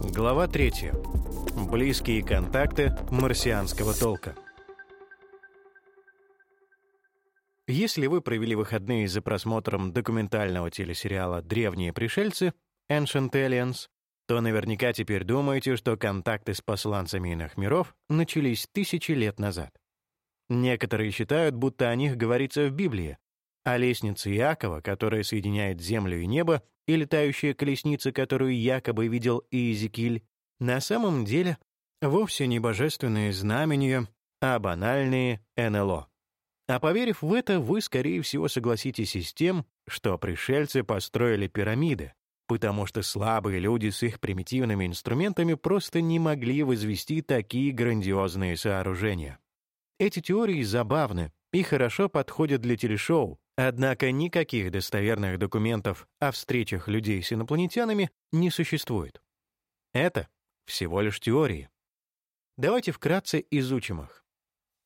Глава 3. Близкие контакты марсианского толка. Если вы провели выходные за просмотром документального телесериала «Древние пришельцы» Ancient Aliens, то наверняка теперь думаете, что контакты с посланцами иных миров начались тысячи лет назад. Некоторые считают, будто о них говорится в Библии, а лестница Иакова, которая соединяет землю и небо, и летающая колесница, которую якобы видел Иезекииль, на самом деле вовсе не божественные знамения, а банальные НЛО. А поверив в это, вы, скорее всего, согласитесь и с тем, что пришельцы построили пирамиды, потому что слабые люди с их примитивными инструментами просто не могли возвести такие грандиозные сооружения. Эти теории забавны и хорошо подходят для телешоу, Однако никаких достоверных документов о встречах людей с инопланетянами не существует. Это всего лишь теории. Давайте вкратце изучим их.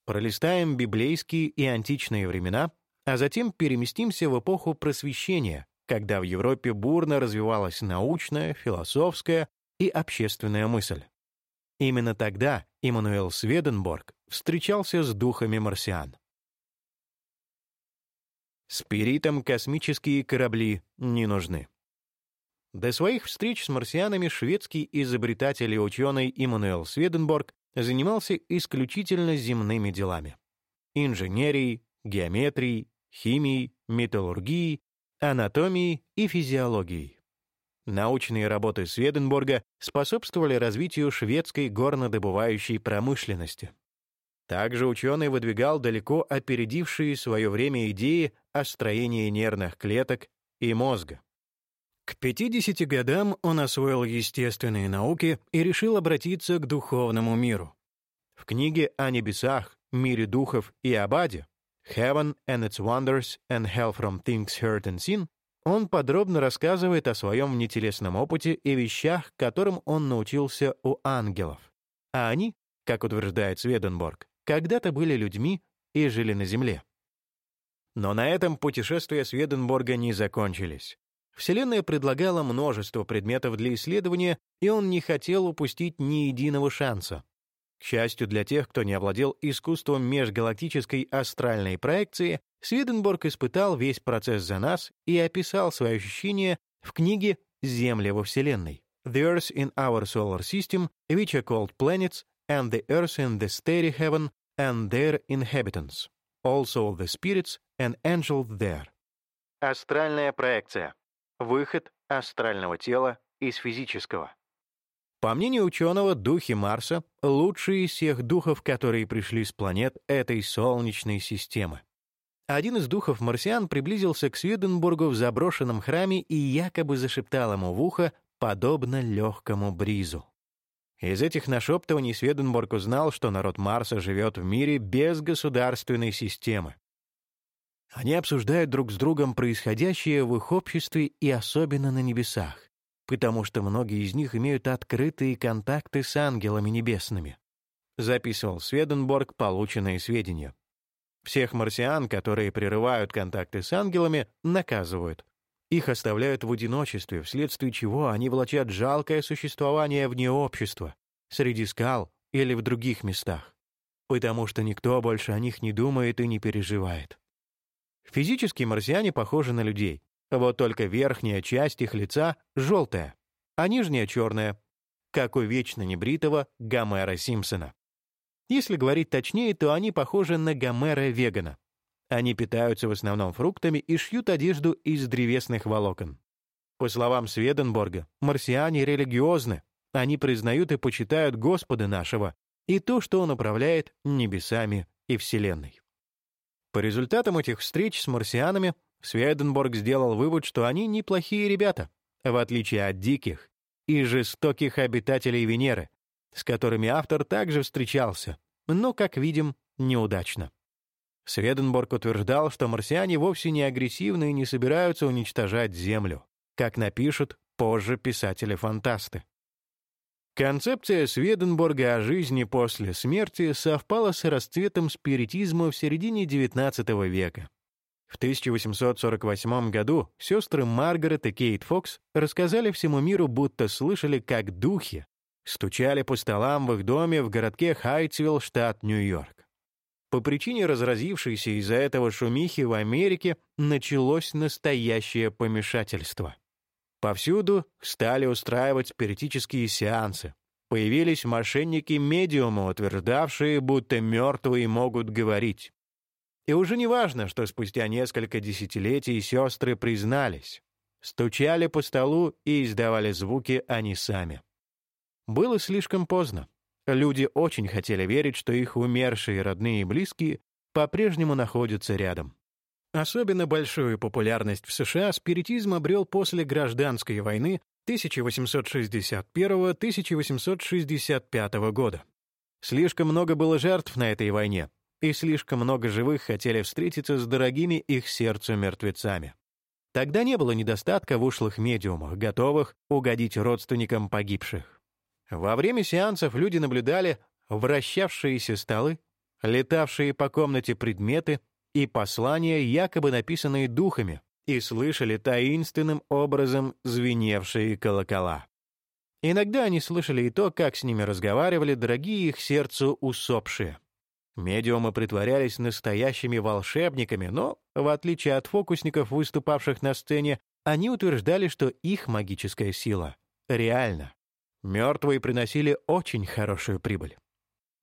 Пролистаем библейские и античные времена, а затем переместимся в эпоху Просвещения, когда в Европе бурно развивалась научная, философская и общественная мысль. Именно тогда Иммануэл Сведенборг встречался с духами марсиан. Спиритам космические корабли не нужны. До своих встреч с марсианами шведский изобретатель и ученый Иммануэл Сведенборг занимался исключительно земными делами. Инженерией, геометрией, химией, металлургией, анатомией и физиологией. Научные работы Сведенборга способствовали развитию шведской горнодобывающей промышленности. Также ученый выдвигал далеко опередившие свое время идеи о строении нервных клеток и мозга. К 50 годам он освоил естественные науки и решил обратиться к духовному миру. В книге о небесах, мире духов и Абаде «Heaven and its Wonders and Hell from Things Heard and Seen» он подробно рассказывает о своем внетелесном опыте и вещах, которым он научился у ангелов. А они, как утверждает Сведенборг, когда-то были людьми и жили на Земле. Но на этом путешествия Сведенборга не закончились. Вселенная предлагала множество предметов для исследования, и он не хотел упустить ни единого шанса. К счастью для тех, кто не овладел искусством межгалактической астральной проекции, Сведенборг испытал весь процесс за нас и описал свои ощущения в книге «Земля во Вселенной» «The Earth in Our Solar System, which are called planets, and the earth in the starry heaven and their inhabitants, also the spirits and angels there. Астральная проекция. Выход астрального тела из физического. По мнению ученого, духи Марса — лучшие из всех духов, которые пришли с планет этой Солнечной системы. Один из духов марсиан приблизился к Сведенбургу в заброшенном храме и якобы зашептал ему в ухо, подобно легкому бризу. Из этих нашептываний Сведенборг узнал, что народ Марса живет в мире без государственной системы. Они обсуждают друг с другом происходящее в их обществе и особенно на небесах, потому что многие из них имеют открытые контакты с ангелами небесными. Записывал Сведенборг полученные сведения. Всех марсиан, которые прерывают контакты с ангелами, наказывают. Их оставляют в одиночестве, вследствие чего они влачат жалкое существование вне общества, среди скал или в других местах, потому что никто больше о них не думает и не переживает. Физически марсиане похожи на людей, вот только верхняя часть их лица желтая, а нижняя черная, как у вечно небритого Гомера Симпсона. Если говорить точнее, то они похожи на Гомера Вегана. Они питаются в основном фруктами и шьют одежду из древесных волокон. По словам Сведенборга, марсиане религиозны. Они признают и почитают Господа нашего и то, что Он управляет небесами и Вселенной. По результатам этих встреч с марсианами Сведенборг сделал вывод, что они неплохие ребята, в отличие от диких и жестоких обитателей Венеры, с которыми автор также встречался, но, как видим, неудачно. Сведенборг утверждал, что марсиане вовсе не агрессивны и не собираются уничтожать Землю, как напишут позже писатели-фантасты. Концепция Сведенборга о жизни после смерти совпала с расцветом спиритизма в середине XIX века. В 1848 году сестры Маргарет и Кейт Фокс рассказали всему миру, будто слышали, как духи стучали по столам в их доме в городке Хайтсвилл, штат Нью-Йорк. По причине разразившейся из-за этого шумихи в Америке началось настоящее помешательство. Повсюду стали устраивать спиритические сеансы. Появились мошенники-медиумы, утверждавшие, будто мертвые могут говорить. И уже не важно, что спустя несколько десятилетий сестры признались. Стучали по столу и издавали звуки они сами. Было слишком поздно. Люди очень хотели верить, что их умершие родные и близкие по-прежнему находятся рядом. Особенно большую популярность в США спиритизм обрел после гражданской войны 1861-1865 года. Слишком много было жертв на этой войне, и слишком много живых хотели встретиться с дорогими их сердцу мертвецами. Тогда не было недостатка в ушлых медиумах, готовых угодить родственникам погибших. Во время сеансов люди наблюдали вращавшиеся столы, летавшие по комнате предметы и послания, якобы написанные духами, и слышали таинственным образом звеневшие колокола. Иногда они слышали и то, как с ними разговаривали дорогие их сердцу усопшие. Медиумы притворялись настоящими волшебниками, но, в отличие от фокусников, выступавших на сцене, они утверждали, что их магическая сила реальна. Мертвые приносили очень хорошую прибыль.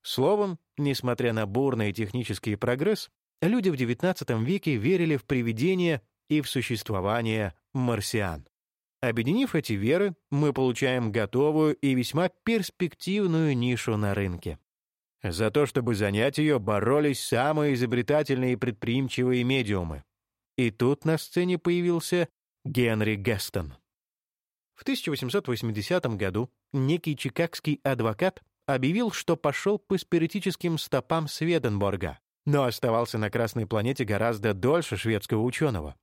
Словом, несмотря на бурный технический прогресс, люди в XIX веке верили в привидения и в существование марсиан. Объединив эти веры, мы получаем готовую и весьма перспективную нишу на рынке. За то, чтобы занять ее, боролись самые изобретательные и предприимчивые медиумы. И тут на сцене появился Генри Гестон. В 1880 году некий чикагский адвокат объявил, что пошел по спиритическим стопам Сведенборга, но оставался на Красной планете гораздо дольше шведского ученого.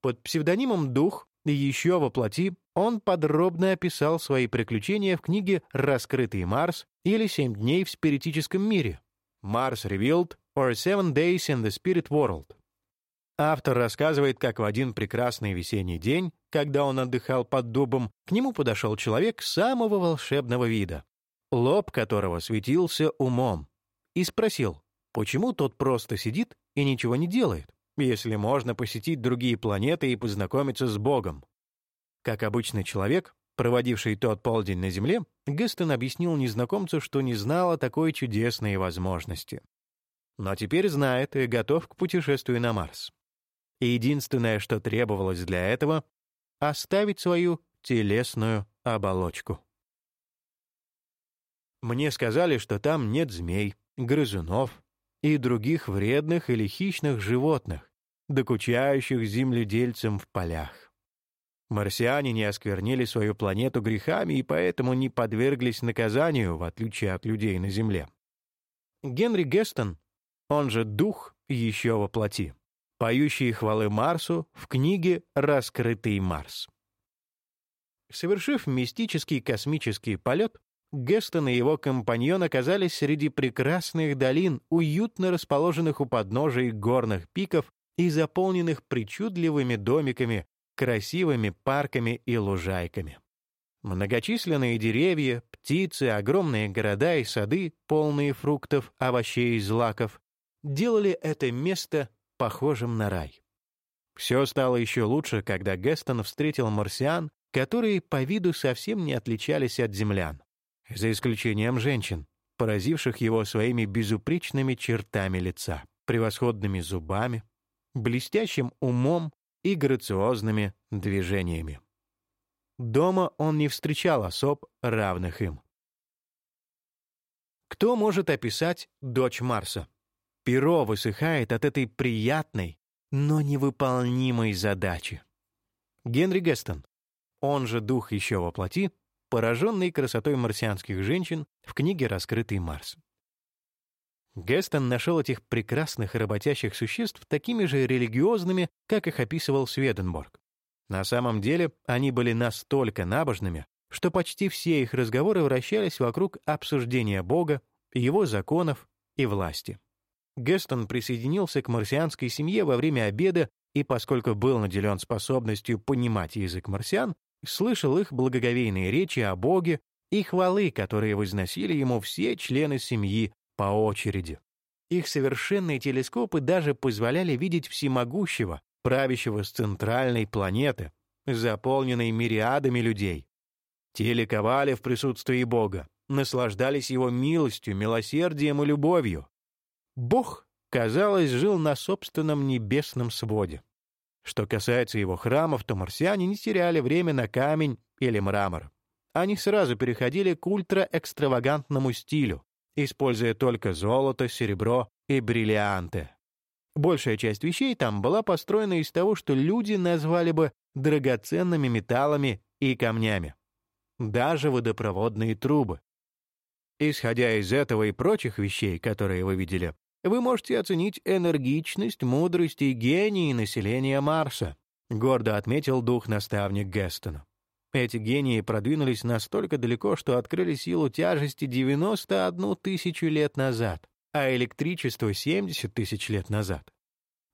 Под псевдонимом «Дух» еще воплоти он подробно описал свои приключения в книге «Раскрытый Марс» или «Семь дней в спиритическом мире» «Mars Revealed» or «Seven Days in the Spirit World». Автор рассказывает, как в один прекрасный весенний день, когда он отдыхал под дубом, к нему подошел человек самого волшебного вида, лоб которого светился умом, и спросил, почему тот просто сидит и ничего не делает если можно посетить другие планеты и познакомиться с Богом. Как обычный человек, проводивший тот полдень на Земле, Гестон объяснил незнакомцу, что не знал о такой чудесной возможности. Но теперь знает и готов к путешествию на Марс. И единственное, что требовалось для этого — оставить свою телесную оболочку. Мне сказали, что там нет змей, грызунов, и других вредных или хищных животных, докучающих земледельцам в полях. Марсиане не осквернили свою планету грехами и поэтому не подверглись наказанию, в отличие от людей на Земле. Генри Гестон, он же Дух еще во поющий хвалы Марсу в книге «Раскрытый Марс». Совершив мистический космический полет, Гестон и его компаньон оказались среди прекрасных долин, уютно расположенных у подножия горных пиков и заполненных причудливыми домиками, красивыми парками и лужайками. Многочисленные деревья, птицы, огромные города и сады, полные фруктов, овощей и злаков, делали это место похожим на рай. Все стало еще лучше, когда Гестон встретил марсиан, которые по виду совсем не отличались от землян за исключением женщин, поразивших его своими безупречными чертами лица, превосходными зубами, блестящим умом и грациозными движениями. Дома он не встречал особ, равных им. Кто может описать дочь Марса? Перо высыхает от этой приятной, но невыполнимой задачи. Генри Гестон, он же дух еще воплоти, пораженный красотой марсианских женщин в книге «Раскрытый Марс». Гестон нашел этих прекрасных и работящих существ такими же религиозными, как их описывал Сведенборг. На самом деле они были настолько набожными, что почти все их разговоры вращались вокруг обсуждения Бога, его законов и власти. Гестон присоединился к марсианской семье во время обеда и, поскольку был наделен способностью понимать язык марсиан, слышал их благоговейные речи о Боге и хвалы, которые возносили ему все члены семьи по очереди. Их совершенные телескопы даже позволяли видеть всемогущего, правящего с центральной планеты, заполненной мириадами людей. Те ликовали в присутствии Бога, наслаждались его милостью, милосердием и любовью. Бог, казалось, жил на собственном небесном своде. Что касается его храмов, то марсиане не теряли время на камень или мрамор. Они сразу переходили к ультраэкстравагантному стилю, используя только золото, серебро и бриллианты. Большая часть вещей там была построена из того, что люди назвали бы драгоценными металлами и камнями. Даже водопроводные трубы. Исходя из этого и прочих вещей, которые вы видели, вы можете оценить энергичность, мудрость и гений населения Марса, гордо отметил дух-наставник Гестона. Эти гении продвинулись настолько далеко, что открыли силу тяжести 91 тысячу лет назад, а электричество — 70 тысяч лет назад.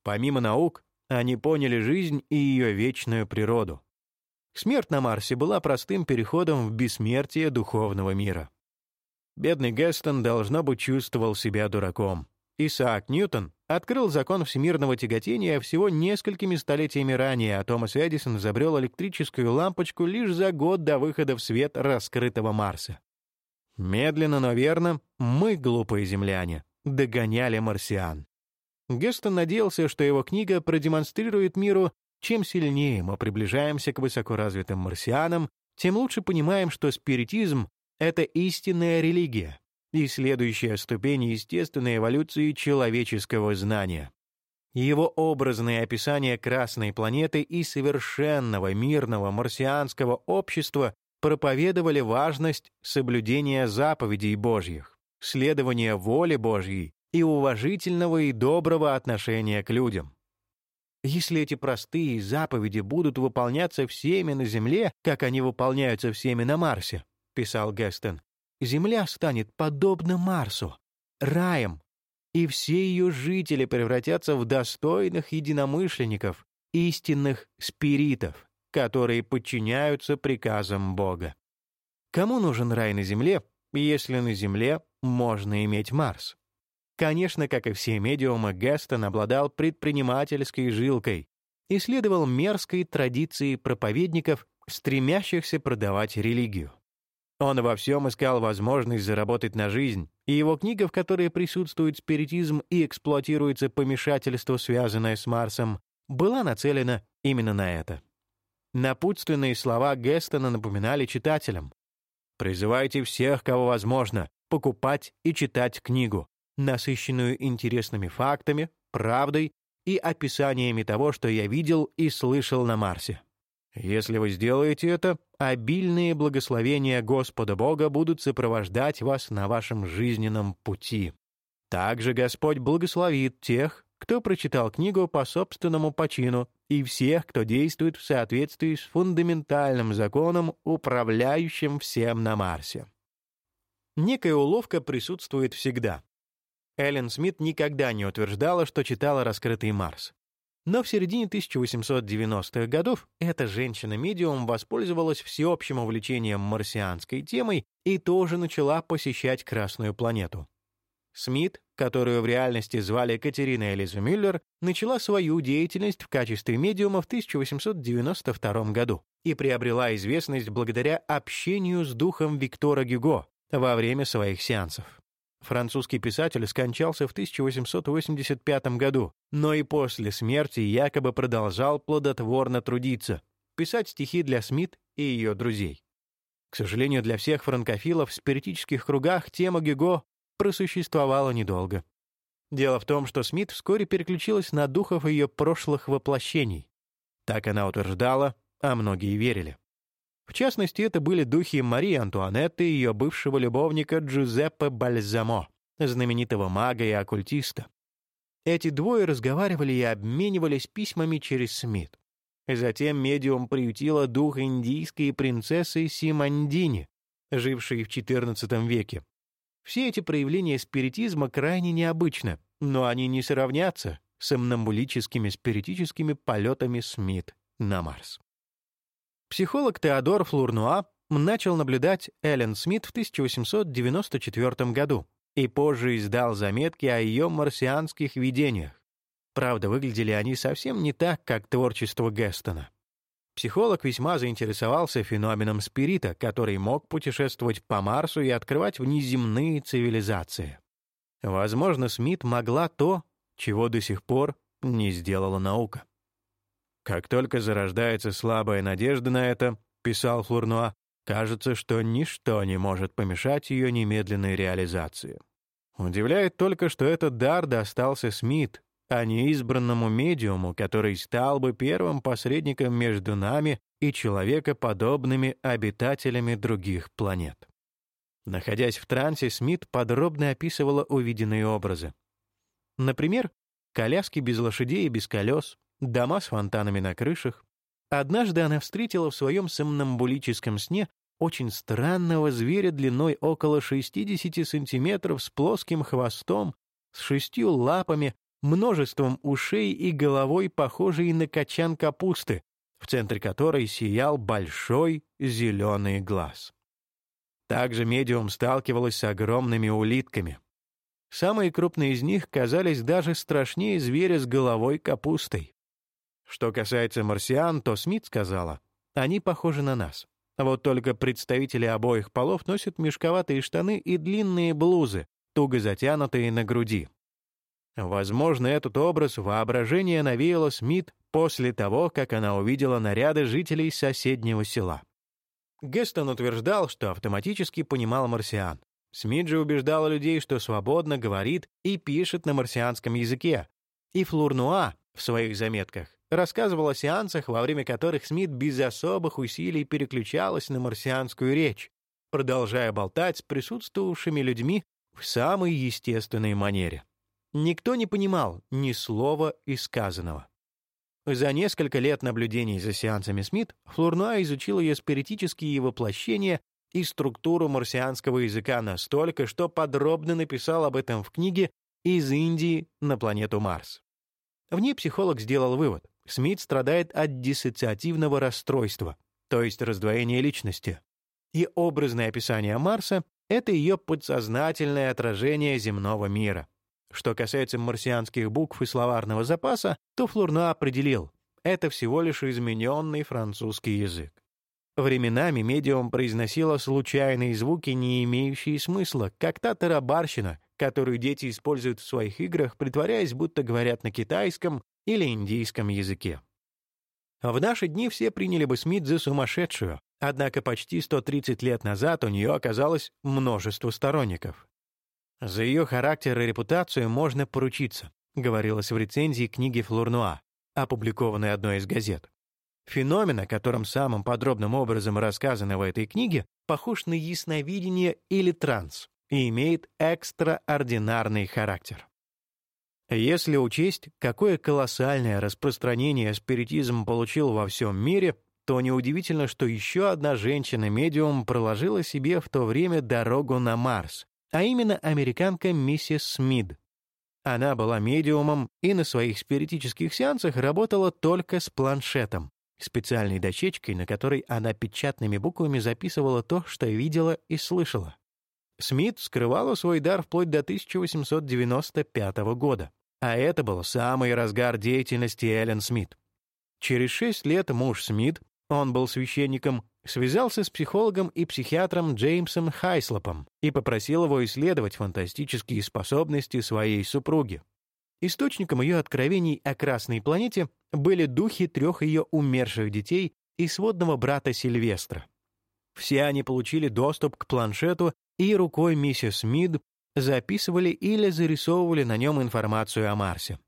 Помимо наук, они поняли жизнь и ее вечную природу. Смерть на Марсе была простым переходом в бессмертие духовного мира. Бедный Гестон, должно быть, чувствовал себя дураком. Исаак Ньютон открыл закон всемирного тяготения всего несколькими столетиями ранее, а Томас Эдисон изобрел электрическую лампочку лишь за год до выхода в свет раскрытого Марса. Медленно, но верно, мы, глупые земляне, догоняли марсиан. Гестон надеялся, что его книга продемонстрирует миру, чем сильнее мы приближаемся к высокоразвитым марсианам, тем лучше понимаем, что спиритизм — это истинная религия, и следующая ступень естественной эволюции человеческого знания. Его образные описания Красной планеты и совершенного мирного марсианского общества проповедовали важность соблюдения заповедей Божьих, следования воле Божьей и уважительного и доброго отношения к людям. Если эти простые заповеди будут выполняться всеми на Земле, как они выполняются всеми на Марсе, писал Гестон, Земля станет подобна Марсу, раем, и все ее жители превратятся в достойных единомышленников, истинных спиритов, которые подчиняются приказам Бога. Кому нужен рай на Земле, если на Земле можно иметь Марс? Конечно, как и все медиумы, Гестон обладал предпринимательской жилкой и следовал мерзкой традиции проповедников, стремящихся продавать религию. Он во всем искал возможность заработать на жизнь, и его книга, в которой присутствует спиритизм и эксплуатируется помешательство, связанное с Марсом, была нацелена именно на это. Напутственные слова Гестона напоминали читателям. «Призывайте всех, кого возможно, покупать и читать книгу, насыщенную интересными фактами, правдой и описаниями того, что я видел и слышал на Марсе. Если вы сделаете это, обильные благословения Господа Бога будут сопровождать вас на вашем жизненном пути. Также Господь благословит тех, кто прочитал книгу по собственному почину, и всех, кто действует в соответствии с фундаментальным законом, управляющим всем на Марсе. Некая уловка присутствует всегда. Эллен Смит никогда не утверждала, что читала «Раскрытый Марс». Но в середине 1890-х годов эта женщина-медиум воспользовалась всеобщим увлечением марсианской темой и тоже начала посещать Красную планету. Смит, которую в реальности звали Катерина Элиза Мюллер, начала свою деятельность в качестве медиума в 1892 году и приобрела известность благодаря общению с духом Виктора Гюго во время своих сеансов. Французский писатель скончался в 1885 году, но и после смерти якобы продолжал плодотворно трудиться, писать стихи для Смит и ее друзей. К сожалению, для всех франкофилов в спиритических кругах тема Гюго просуществовала недолго. Дело в том, что Смит вскоре переключилась на духов ее прошлых воплощений. Так она утверждала, а многие верили. В частности, это были духи Марии Антуанетты и ее бывшего любовника Джузеппе Бальзамо, знаменитого мага и оккультиста. Эти двое разговаривали и обменивались письмами через Смит. Затем медиум приютила дух индийской принцессы Симандини, жившей в XIV веке. Все эти проявления спиритизма крайне необычны, но они не сравнятся с сомнамбулическими спиритическими полетами Смит на Марс. Психолог Теодор Флурнуа начал наблюдать Эллен Смит в 1894 году и позже издал заметки о ее марсианских видениях. Правда, выглядели они совсем не так, как творчество Гестона. Психолог весьма заинтересовался феноменом спирита, который мог путешествовать по Марсу и открывать внеземные цивилизации. Возможно, Смит могла то, чего до сих пор не сделала наука. «Как только зарождается слабая надежда на это», — писал Флурнуа, кажется, что ничто не может помешать ее немедленной реализации. Удивляет только, что этот дар достался Смит, а не избранному медиуму, который стал бы первым посредником между нами и человекоподобными обитателями других планет. Находясь в трансе, Смит подробно описывала увиденные образы. Например, коляски без лошадей и без колес, дома с фонтанами на крышах. Однажды она встретила в своем сомнамбулическом сне очень странного зверя длиной около 60 сантиметров с плоским хвостом, с шестью лапами, множеством ушей и головой, похожей на качан капусты, в центре которой сиял большой зеленый глаз. Также медиум сталкивалась с огромными улитками. Самые крупные из них казались даже страшнее зверя с головой капустой. Что касается марсиан, то Смит сказала, они похожи на нас. Вот только представители обоих полов носят мешковатые штаны и длинные блузы, туго затянутые на груди. Возможно, этот образ воображения навеяла Смит после того, как она увидела наряды жителей соседнего села. Гестон утверждал, что автоматически понимал марсиан. Смит же убеждала людей, что свободно говорит и пишет на марсианском языке. И Флурнуа в своих заметках рассказывал о сеансах, во время которых Смит без особых усилий переключалась на марсианскую речь, продолжая болтать с присутствовавшими людьми в самой естественной манере. Никто не понимал ни слова из сказанного. За несколько лет наблюдений за сеансами Смит Флурнуа изучил ее спиритические воплощения и структуру марсианского языка настолько, что подробно написал об этом в книге «Из Индии на планету Марс». В ней психолог сделал вывод. Смит страдает от диссоциативного расстройства, то есть раздвоения личности. И образное описание Марса — это ее подсознательное отражение земного мира. Что касается марсианских букв и словарного запаса, то Флурна определил — это всего лишь измененный французский язык. Временами медиум произносила случайные звуки, не имеющие смысла, как та тарабарщина, которую дети используют в своих играх, притворяясь, будто говорят на китайском или индийском языке. В наши дни все приняли бы Смит за сумасшедшую, однако почти 130 лет назад у нее оказалось множество сторонников. «За ее характер и репутацию можно поручиться», говорилось в рецензии книги Флурнуа, опубликованной одной из газет. Феномен, о котором самым подробным образом рассказано в этой книге, похож на ясновидение или транс и имеет экстраординарный характер. Если учесть, какое колоссальное распространение спиритизм получил во всем мире, то неудивительно, что еще одна женщина-медиум проложила себе в то время дорогу на Марс, а именно американка миссис Смит. Она была медиумом и на своих спиритических сеансах работала только с планшетом, специальной дощечкой, на которой она печатными буквами записывала то, что видела и слышала. Смит скрывала свой дар вплоть до 1895 года, а это был самый разгар деятельности Эллен Смит. Через шесть лет муж Смит, он был священником, связался с психологом и психиатром Джеймсом Хайслопом и попросил его исследовать фантастические способности своей супруги. Источником ее откровений о Красной планете были духи трех ее умерших детей и сводного брата Сильвестра. Все они получили доступ к планшету и рукой миссис Мид записывали или зарисовывали на нем информацию о Марсе.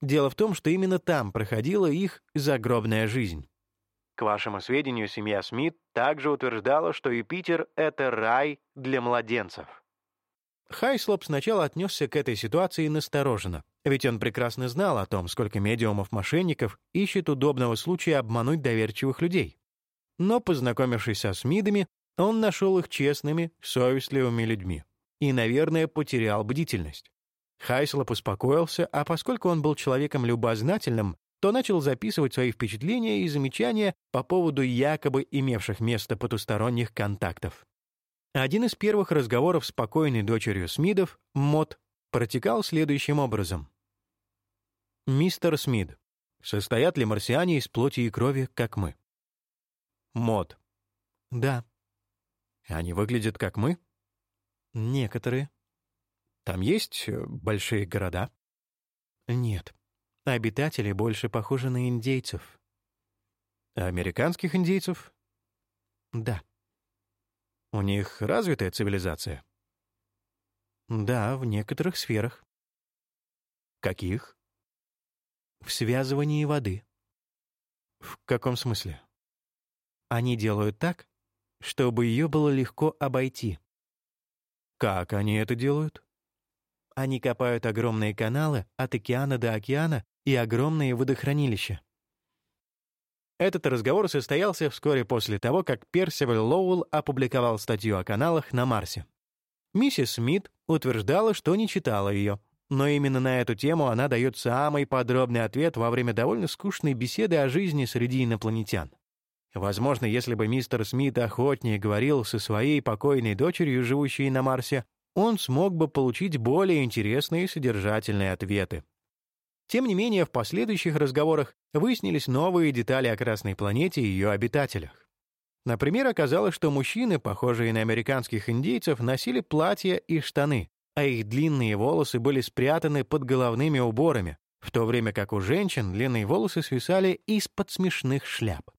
Дело в том, что именно там проходила их загробная жизнь. К вашему сведению, семья Смит также утверждала, что Юпитер — это рай для младенцев. Хайслоп сначала отнесся к этой ситуации настороженно, ведь он прекрасно знал о том, сколько медиумов-мошенников ищет удобного случая обмануть доверчивых людей. Но, познакомившись со Смидами, он нашел их честными, совестливыми людьми и, наверное, потерял бдительность. Хайслоп успокоился, а поскольку он был человеком любознательным, то начал записывать свои впечатления и замечания по поводу якобы имевших место потусторонних контактов. Один из первых разговоров с покойной дочерью Смидов, Мот, протекал следующим образом. «Мистер Смид, состоят ли марсиане из плоти и крови, как мы?» Мод. «Да». «Они выглядят, как мы?» «Некоторые». «Там есть э, большие города?» «Нет. Обитатели больше похожи на индейцев». «Американских индейцев?» «Да». «У них развитая цивилизация?» Да, в некоторых сферах. Каких? В связывании воды. В каком смысле? Они делают так, чтобы ее было легко обойти. Как они это делают? Они копают огромные каналы от океана до океана и огромные водохранилища. Этот разговор состоялся вскоре после того, как Персиваль Лоуэлл опубликовал статью о каналах на Марсе. Миссис Смит утверждала, что не читала ее, но именно на эту тему она дает самый подробный ответ во время довольно скучной беседы о жизни среди инопланетян. Возможно, если бы мистер Смит охотнее говорил со своей покойной дочерью, живущей на Марсе, он смог бы получить более интересные и содержательные ответы. Тем не менее, в последующих разговорах выяснились новые детали о Красной планете и ее обитателях. Например, оказалось, что мужчины, похожие на американских индейцев, носили платья и штаны, а их длинные волосы были спрятаны под головными уборами, в то время как у женщин длинные волосы свисали из-под смешных шляп.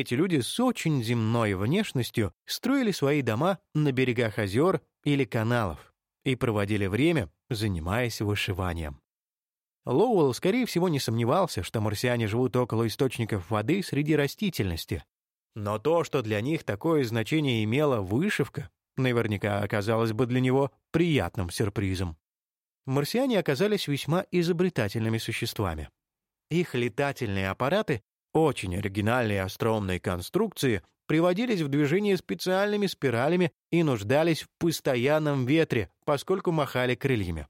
Эти люди с очень земной внешностью строили свои дома на берегах озер или каналов и проводили время, занимаясь вышиванием. Лоуэлл, скорее всего, не сомневался, что марсиане живут около источников воды среди растительности, но то, что для них такое значение имела вышивка, наверняка оказалось бы для него приятным сюрпризом. Марсиане оказались весьма изобретательными существами. Их летательные аппараты, очень оригинальные остроумные конструкции, приводились в движение специальными спиралями и нуждались в постоянном ветре, поскольку махали крыльями.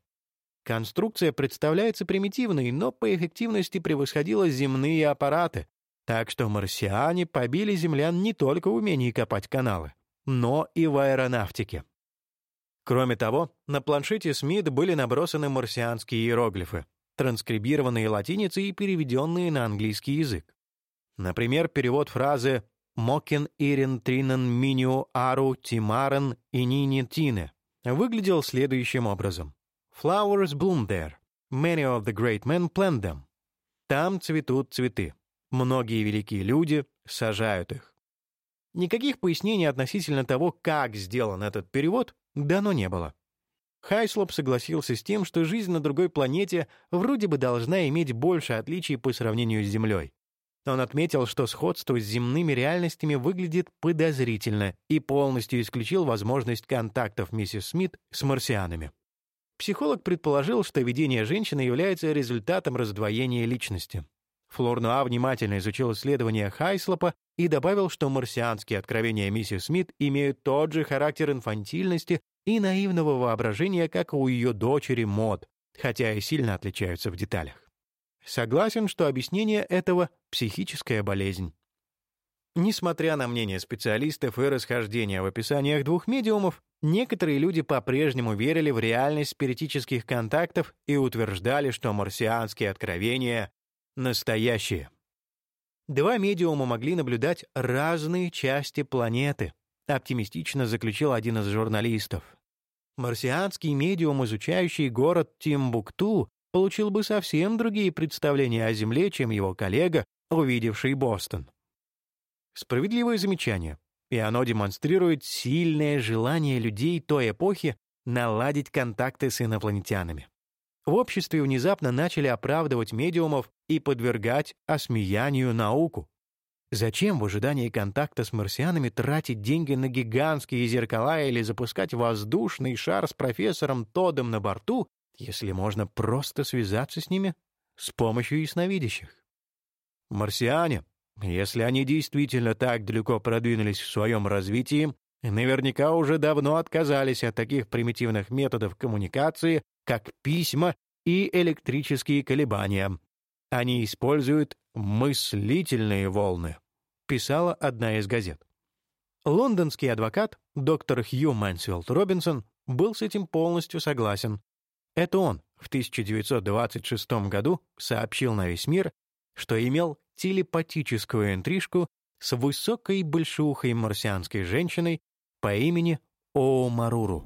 Конструкция представляется примитивной, но по эффективности превосходила земные аппараты, так что марсиане побили землян не только в умении копать каналы, но и в аэронавтике. Кроме того, на планшете Смит были набросаны марсианские иероглифы, транскрибированные латиницей и переведенные на английский язык. Например, перевод фразы «Мокен ирен тринен минио ару тимарен и нини тине» выглядел следующим образом. «Flowers bloom there. Many of the great men plant them». Там цветут цветы. Многие великие люди сажают их. Никаких пояснений относительно того, как сделан этот перевод, дано не было. Хайслоп согласился с тем, что жизнь на другой планете вроде бы должна иметь больше отличий по сравнению с Землей. Он отметил, что сходство с земными реальностями выглядит подозрительно и полностью исключил возможность контактов миссис Смит с марсианами. Психолог предположил, что видение женщины является результатом раздвоения личности. Флорнуа внимательно изучил исследования Хайслопа и добавил, что марсианские откровения миссис Смит имеют тот же характер инфантильности и наивного воображения, как у ее дочери Мод, хотя и сильно отличаются в деталях. Согласен, что объяснение этого — психическая болезнь. Несмотря на мнение специалистов и расхождения в описаниях двух медиумов, некоторые люди по-прежнему верили в реальность спиритических контактов и утверждали, что марсианские откровения настоящие. Два медиума могли наблюдать разные части планеты, оптимистично заключил один из журналистов. Марсианский медиум, изучающий город Тимбукту, получил бы совсем другие представления о Земле, чем его коллега, увидевший Бостон. Справедливое замечание, и оно демонстрирует сильное желание людей той эпохи наладить контакты с инопланетянами. В обществе внезапно начали оправдывать медиумов и подвергать осмеянию науку. Зачем в ожидании контакта с марсианами тратить деньги на гигантские зеркала или запускать воздушный шар с профессором Тодом на борту, если можно просто связаться с ними с помощью ясновидящих? Марсиане, если они действительно так далеко продвинулись в своем развитии, наверняка уже давно отказались от таких примитивных методов коммуникации как письма и электрические колебания. Они используют мыслительные волны, писала одна из газет. Лондонский адвокат, доктор Хью Мэнсфилд Робинсон, был с этим полностью согласен. Это он в 1926 году сообщил на весь мир, что имел телепатическую интрижку с высокой большеухой марсианской женщиной по имени Оомаруру.